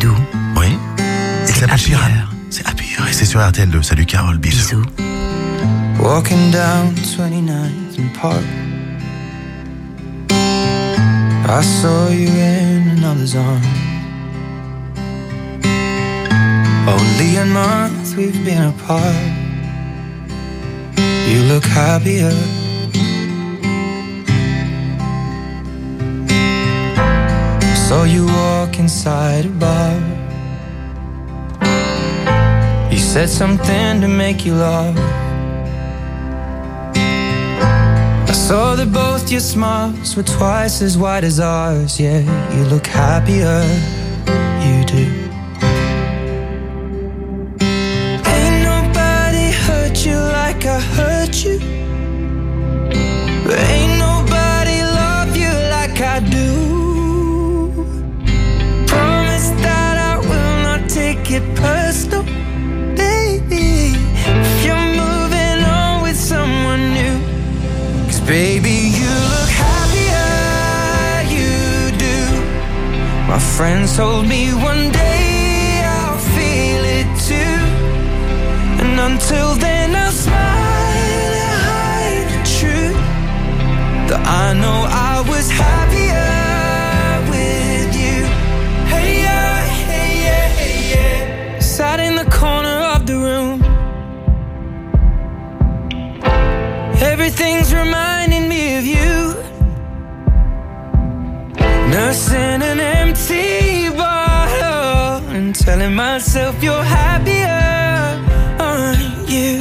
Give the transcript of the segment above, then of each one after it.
doux. Oui. Et ça s'appelle C'est Happy Et c'est sur RTL2. Salut Carole, bisous. bisous. Walking down 29th and Park I saw you in another's arm Only a month we've been apart You look happier Saw you walk inside a bar. You said something to make you laugh. I saw that both your smiles were twice as wide as ours Yeah, you look happier, you do. Ain't nobody hurt you like I hurt you. it personal, baby. If you're moving on with someone new, cause baby, you look happier, you do. My friends told me one day I'll feel it too. And until then, I'll smile and hide the truth that I know I was happy. In an empty bottle and telling myself you're happier on you.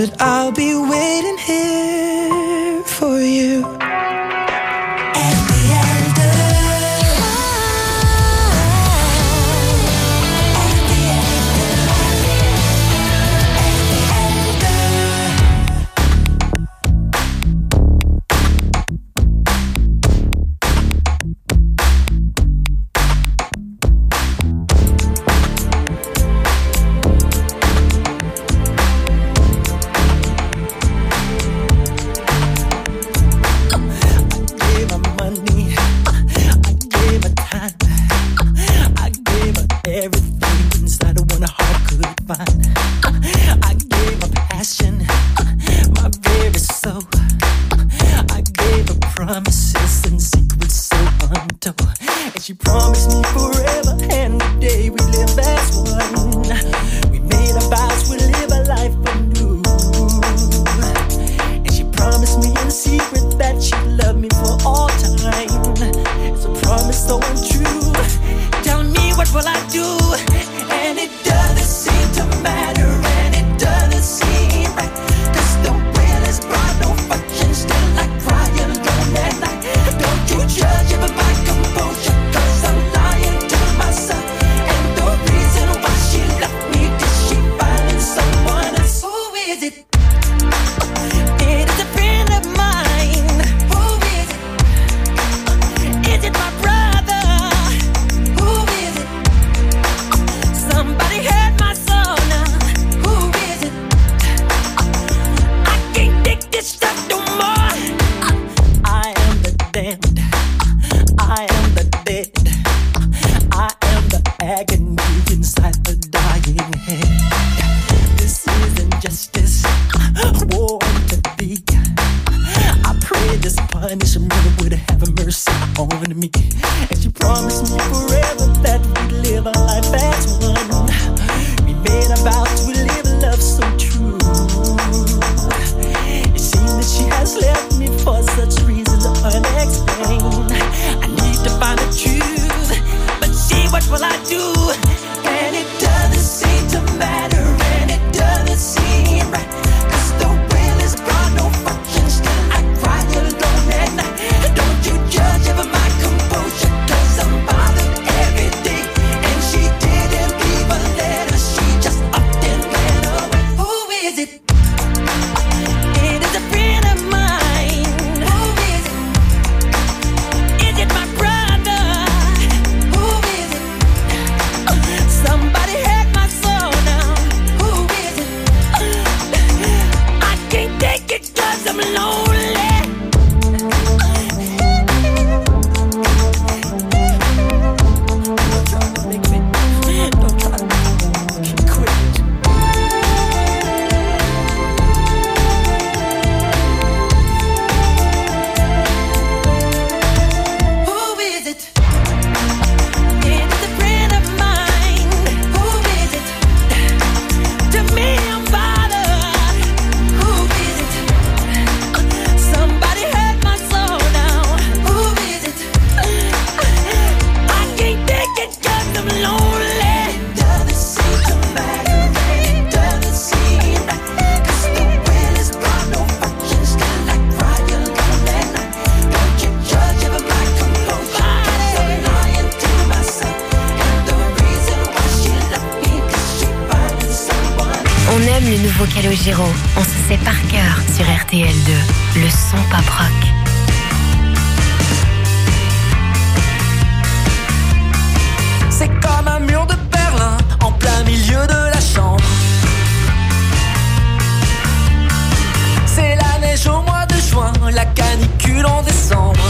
but I'll be waiting here mad damn. Giro on se sait par cœur sur RTL2, le son pop rock. C'est comme un mur de Berlin en plein milieu de la chambre. C'est la neige au mois de juin, la canicule en décembre.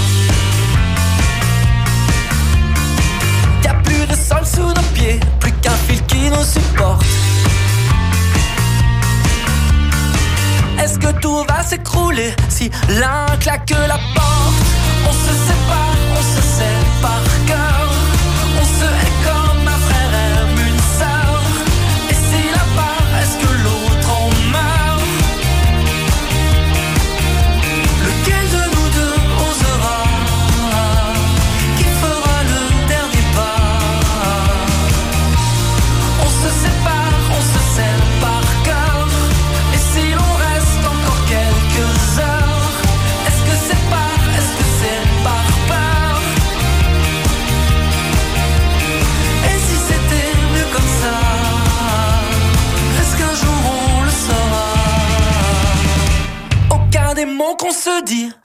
L'un claque la porte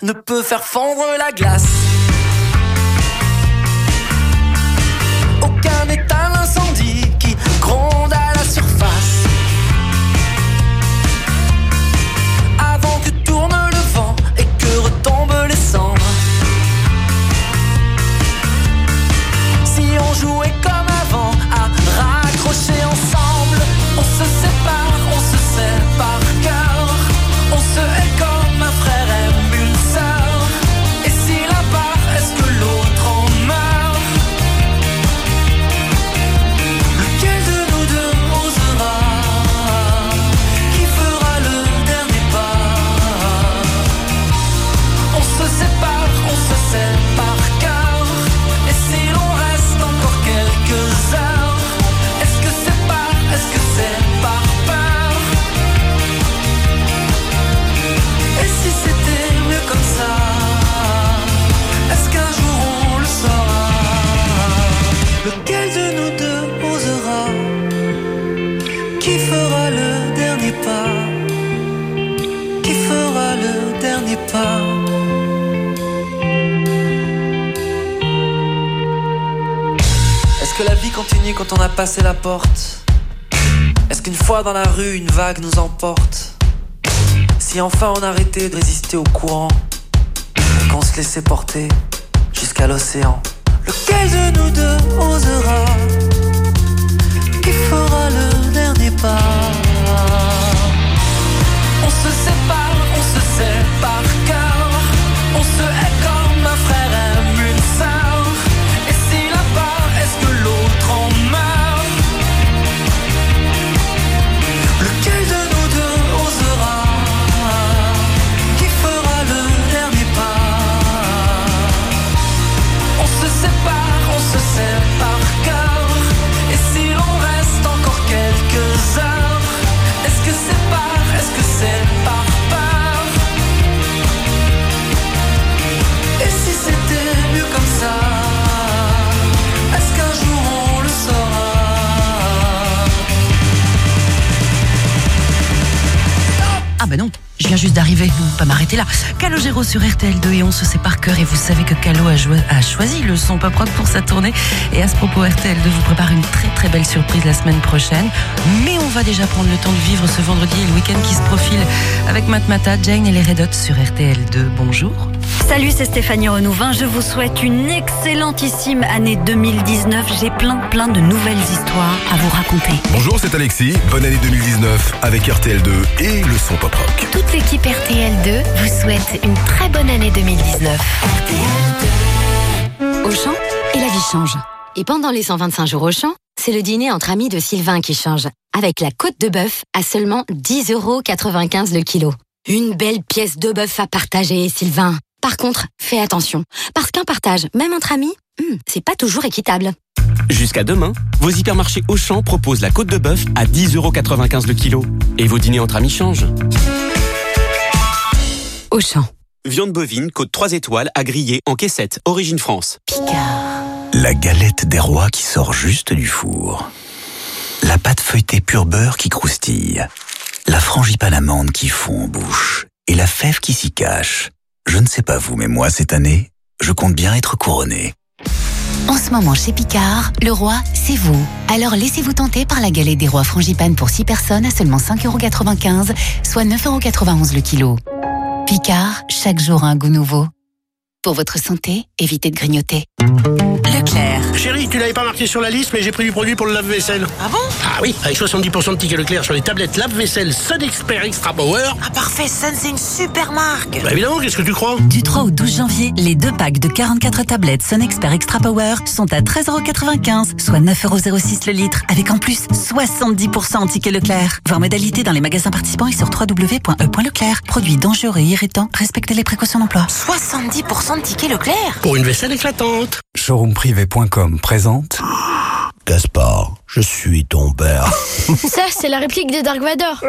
ne peut faire fondre la glace. passé la porte. Est-ce qu'une fois dans la rue, une vague nous emporte? Si enfin on arrêtait de résister au courant Et qu'on se laissait porter jusqu'à l'océan. Lequel de nous deux osera? Qui fera le dernier pas? On se sépare, on se sépare car on se juste d'arriver, vous pas m'arrêter là. Calogero sur RTL2 et on se sait par cœur et vous savez que Calo a choisi le son pop rock pour sa tournée. Et à ce propos, RTL2 vous prépare une très très belle surprise la semaine prochaine. Mais on va déjà prendre le temps de vivre ce vendredi et le week-end qui se profile avec Matmata, Jane et les Red Hot sur RTL2. Bonjour. Salut, c'est Stéphanie Renouvin. Je vous souhaite une excellentissime année 2019. J'ai plein, plein de nouvelles histoires à vous raconter. Bonjour, c'est Alexis. Bonne année 2019 avec RTL2 et le son pop rock. Toute l'équipe RTL2 vous souhaite une très bonne année 2019. Auchan et la vie change. Et pendant les 125 jours Auchan, c'est le dîner entre amis de Sylvain qui change. Avec la côte de bœuf à seulement 10,95 euros le kilo. Une belle pièce de bœuf à partager, Sylvain. Par contre, fais attention. Parce qu'un partage, même entre amis, hmm, c'est pas toujours équitable. Jusqu'à demain, vos hypermarchés Auchan proposent la côte de bœuf à 10,95€ le kilo. Et vos dîners entre amis changent. Auchan. Viande bovine, côte 3 étoiles, à griller, en caissette, origine France. La galette des rois qui sort juste du four. La pâte feuilletée pur beurre qui croustille. La frangipane amande qui fond en bouche. Et la fève qui s'y cache. Je ne sais pas vous, mais moi, cette année, je compte bien être couronné. En ce moment chez Picard, le roi, c'est vous. Alors laissez-vous tenter par la galette des rois frangipane pour 6 personnes à seulement 5,95€, soit 9,91€ le kilo. Picard, chaque jour un goût nouveau. Pour votre santé, évitez de grignoter. Leclerc. Chérie, tu l'avais pas marqué sur la liste, mais j'ai pris du produit pour le lave-vaisselle. Ah bon? Ah oui, avec 70% de tickets Leclerc sur les tablettes lave-vaisselle Sun Expert Extra Power. Ah parfait, Sun c'est une super marque. Bah évidemment, qu'est-ce que tu crois? Du 3 au 12 janvier, les deux packs de 44 tablettes Sun Expert Extra Power sont à 13,95€, soit 9,06€ le litre, avec en plus 70% en ticket Leclerc. Voir modalité dans les magasins participants et sur www.e.leclerc. Produits dangereux et irritants, respectez les précautions d'emploi. 70% de ticket Leclerc? Pour une vaisselle éclatante. Présente Gaspard, je suis ton père. Ça, c'est la réplique de Dark Vador.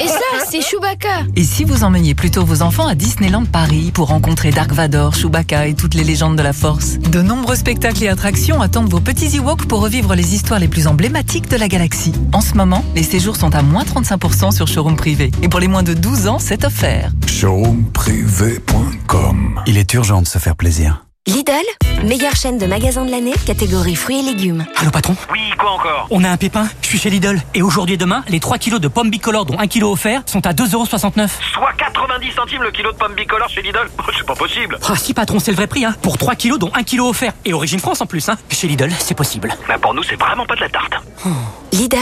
Et ça, c'est Chewbacca. Et si vous emmeniez plutôt vos enfants à Disneyland Paris pour rencontrer Dark Vador, Chewbacca et toutes les légendes de la Force? De nombreux spectacles et attractions attendent vos petits Ewoks pour revivre les histoires les plus emblématiques de la galaxie. En ce moment, les séjours sont à moins 35% sur Showroom Privé. Et pour les moins de 12 ans, c'est offert. showroomprivé.com Il est urgent de se faire plaisir. Lidl, meilleure chaîne de magasins de l'année, catégorie fruits et légumes. Allô patron Oui, quoi encore On a un pépin, je suis chez Lidl. Et aujourd'hui et demain, les 3 kilos de pommes bicolores dont 1 kilo offert sont à 2,69€. Soit 90 centimes le kilo de pommes bicolores chez Lidl Oh, C'est pas possible Ah si patron, c'est le vrai prix, hein. Pour 3 kilos dont 1 kilo offert. Et origine France en plus, hein. Chez Lidl, c'est possible. Mais pour nous, c'est vraiment pas de la tarte. Lidl,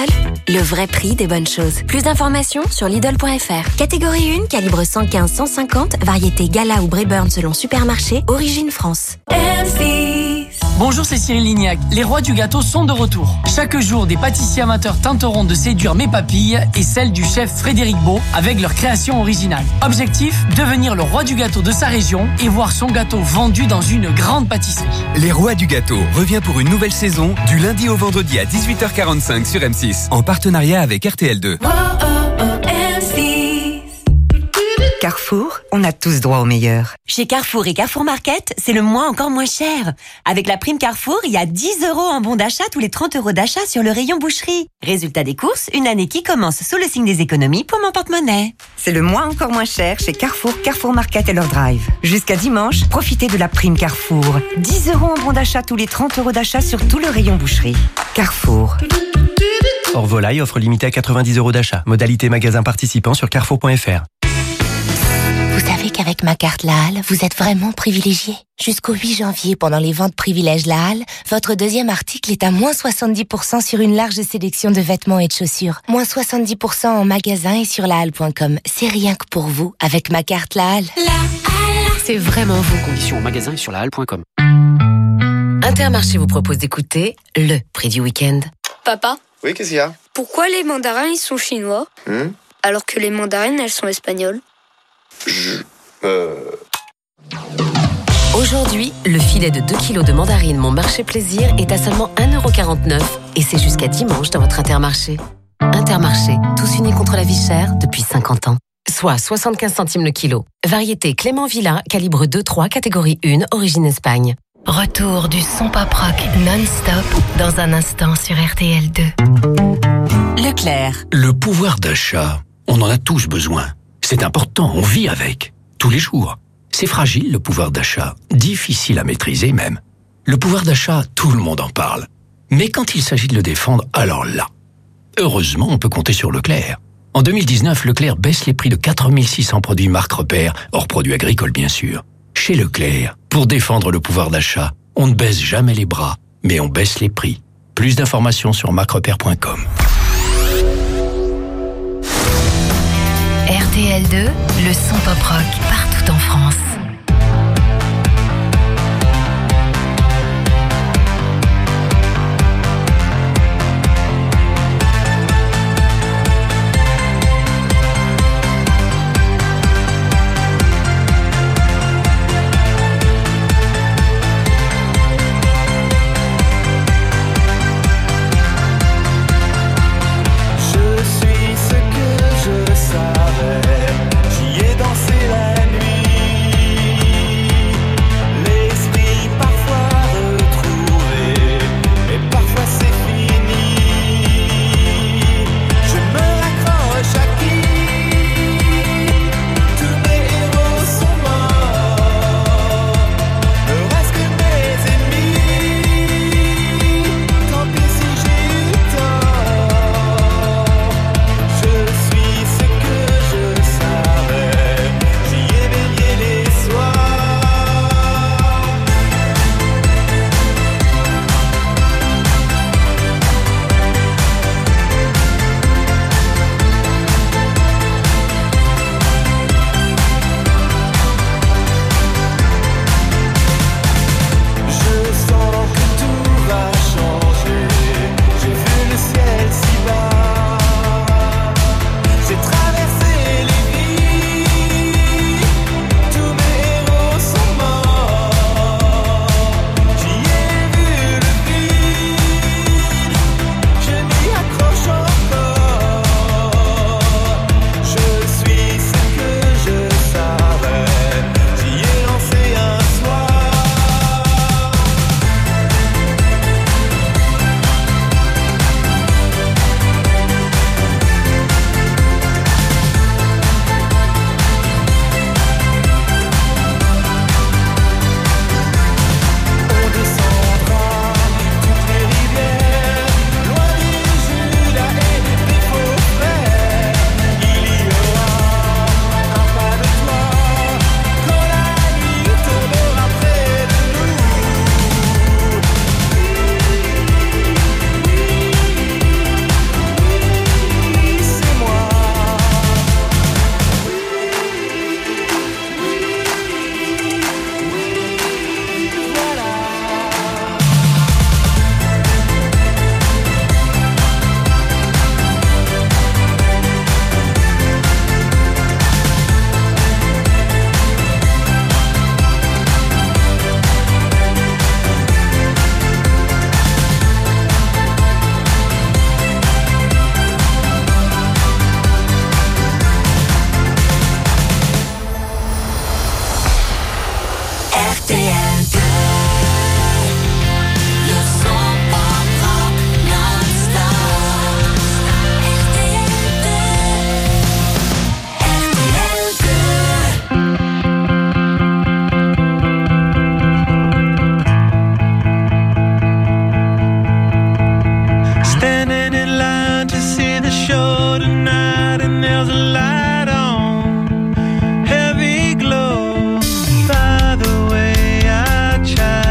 le vrai prix des bonnes choses. Plus d'informations sur Lidl.fr. Catégorie 1, calibre 115-150, variété Gala ou Brayburn selon supermarché, origine France. Bonjour, c'est Cyril Lignac. Les rois du gâteau sont de retour. Chaque jour, des pâtissiers amateurs tenteront de séduire mes papilles et celles du chef Frédéric Beau avec leur création originale. Objectif, devenir le roi du gâteau de sa région et voir son gâteau vendu dans une grande pâtisserie. Les Rois du Gâteau revient pour une nouvelle saison du lundi au vendredi à 18h45 sur M6 en partenariat avec RTL2. Carrefour, on a tous droit au meilleur. Chez Carrefour et Carrefour Market, c'est le mois encore moins cher. Avec la prime Carrefour, il y a 10 euros en bon d'achat tous les 30 euros d'achat sur le rayon boucherie. Résultat des courses, une année qui commence sous le signe des économies pour mon porte-monnaie. C'est le mois encore moins cher chez Carrefour, Carrefour Market et leur drive. Jusqu'à dimanche, profitez de la prime Carrefour. 10 euros en bon d'achat tous les 30 euros d'achat sur tout le rayon boucherie. Carrefour. Hors volaille, offre limitée à 90 euros d'achat. Modalité magasin participant sur carrefour.fr. Vous savez qu'avec ma carte La Halle, vous êtes vraiment privilégié. Jusqu'au 8 janvier, pendant les ventes privilèges La Halle, votre deuxième article est à moins 70% sur une large sélection de vêtements et de chaussures. Moins 70% en magasin et sur lahalle.com. C'est rien que pour vous, avec ma carte La Halle. C'est vraiment vous. Conditions au magasin et sur la halle.com. Intermarché vous propose d'écouter le prix du week-end. Papa, Oui, qu'est-ce qu'il y a? Pourquoi les mandarins ils sont chinois? Hmm? Alors que les mandarines elles sont espagnoles Euh... Aujourd'hui, le filet de 2 kg de mandarines Mon Marché Plaisir est à seulement 1,49€ et c'est jusqu'à dimanche dans votre Intermarché. Intermarché, tous unis contre la vie chère depuis 50 ans. Soit 75 centimes le kilo. Variété Clément Villa, calibre 2-3, catégorie 1, origine Espagne. Retour du son pop rock non-stop dans un instant sur RTL2. Leclerc. Le pouvoir d'achat, on en a tous besoin. C'est important, on vit avec, tous les jours. C'est fragile le pouvoir d'achat, difficile à maîtriser même. Le pouvoir d'achat, tout le monde en parle. Mais quand il s'agit de le défendre, alors là. Heureusement, on peut compter sur Leclerc. En 2019, Leclerc baisse les prix de 4600 produits marque repère, hors produits agricoles bien sûr. Chez Leclerc, pour défendre le pouvoir d'achat, on ne baisse jamais les bras, mais on baisse les prix. Plus d'informations sur marquerepère.com. RTL2, le son pop rock partout en France.